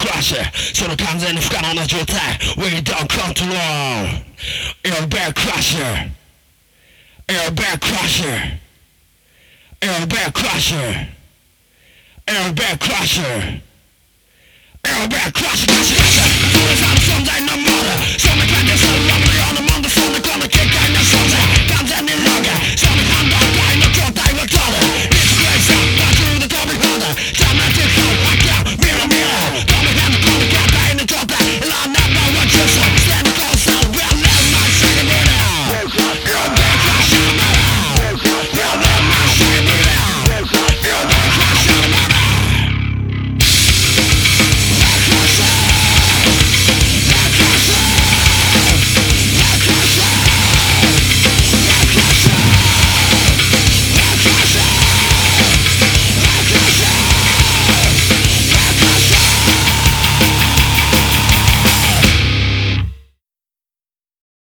brasze Szerokandzen w on the dziutę We don't control Air bear crusher Air bear crusher Air bear crusher Air bear crusher Air bear crusher crusher crusher Cause I'm some dynamite Sonic crusher. this, I'm crusher.